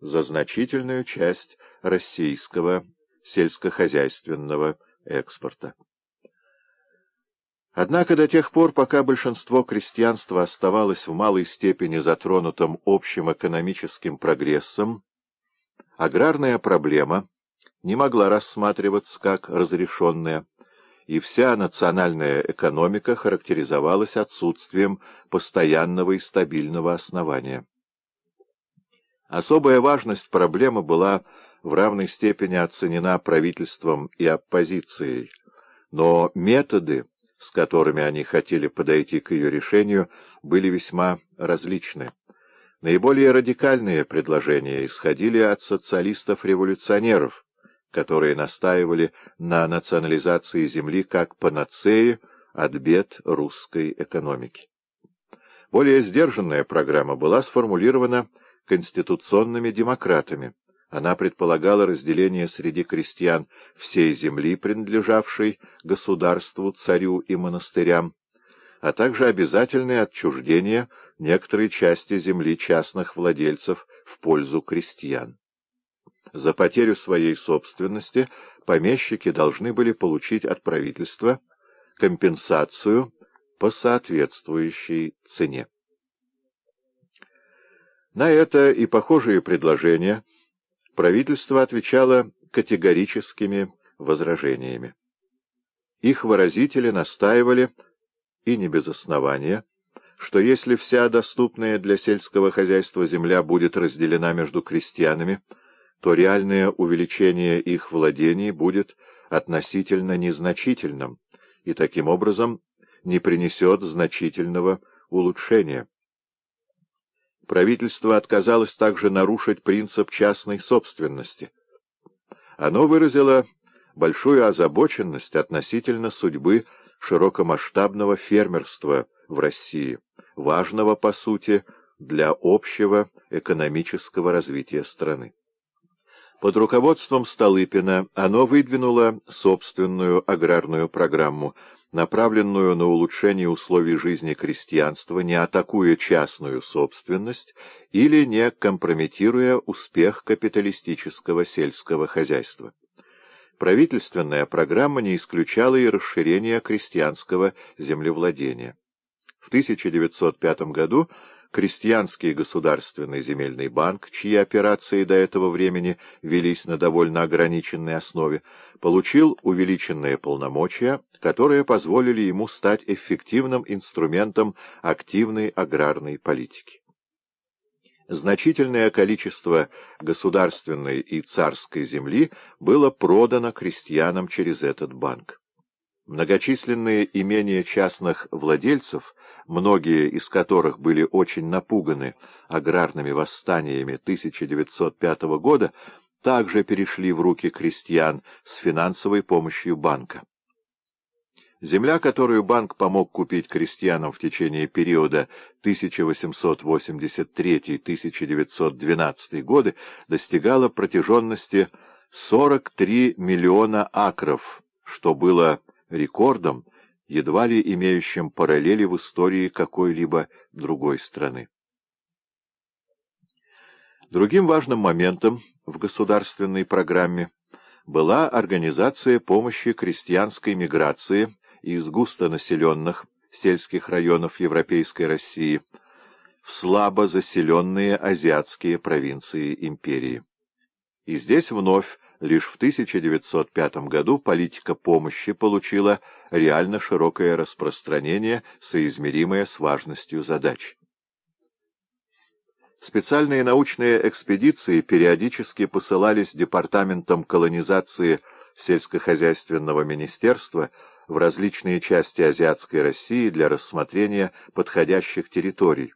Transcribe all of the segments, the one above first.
за значительную часть российского сельскохозяйственного экспорта. Однако до тех пор, пока большинство крестьянства оставалось в малой степени затронутым общим экономическим прогрессом, аграрная проблема не могла рассматриваться как разрешенная, и вся национальная экономика характеризовалась отсутствием постоянного и стабильного основания. Особая важность проблемы была в равной степени оценена правительством и оппозицией, но методы, с которыми они хотели подойти к ее решению, были весьма различны. Наиболее радикальные предложения исходили от социалистов-революционеров, которые настаивали на национализации земли как панацеи от бед русской экономики. Более сдержанная программа была сформулирована конституционными демократами, она предполагала разделение среди крестьян всей земли, принадлежавшей государству, царю и монастырям, а также обязательное отчуждение некоторой части земли частных владельцев в пользу крестьян. За потерю своей собственности помещики должны были получить от правительства компенсацию по соответствующей цене. На это и похожие предложения – правительство отвечало категорическими возражениями. Их выразители настаивали, и не без основания, что если вся доступная для сельского хозяйства земля будет разделена между крестьянами, то реальное увеличение их владений будет относительно незначительным и таким образом не принесет значительного улучшения. Правительство отказалось также нарушить принцип частной собственности. Оно выразило большую озабоченность относительно судьбы широкомасштабного фермерства в России, важного, по сути, для общего экономического развития страны. Под руководством Столыпина оно выдвинуло собственную аграрную программу, направленную на улучшение условий жизни крестьянства, не атакуя частную собственность или не компрометируя успех капиталистического сельского хозяйства. Правительственная программа не исключала и расширения крестьянского землевладения. В 1905 году Крестьянский государственный земельный банк, чьи операции до этого времени велись на довольно ограниченной основе, получил увеличенные полномочия, которые позволили ему стать эффективным инструментом активной аграрной политики. Значительное количество государственной и царской земли было продано крестьянам через этот банк. Многочисленные имения частных владельцев – многие из которых были очень напуганы аграрными восстаниями 1905 года, также перешли в руки крестьян с финансовой помощью банка. Земля, которую банк помог купить крестьянам в течение периода 1883-1912 годы, достигала протяженности 43 миллиона акров, что было рекордом, едва ли имеющим параллели в истории какой-либо другой страны. Другим важным моментом в государственной программе была организация помощи крестьянской миграции из густонаселенных сельских районов Европейской России в слабо заселенные азиатские провинции империи. И здесь вновь Лишь в 1905 году политика помощи получила реально широкое распространение, соизмеримое с важностью задач. Специальные научные экспедиции периодически посылались Департаментом колонизации сельскохозяйственного министерства в различные части азиатской России для рассмотрения подходящих территорий,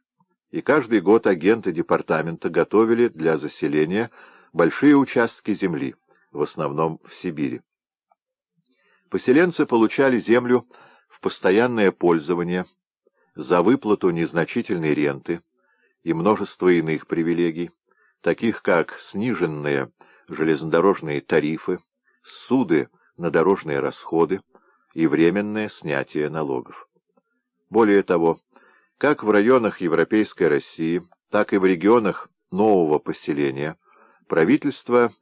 и каждый год агенты департамента готовили для заселения большие участки земли в основном в Сибири. Поселенцы получали землю в постоянное пользование за выплату незначительной ренты и множество иных привилегий, таких как сниженные железнодорожные тарифы, суды на дорожные расходы и временное снятие налогов. Более того, как в районах Европейской России, так и в регионах нового поселения – Правительство